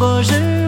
我日。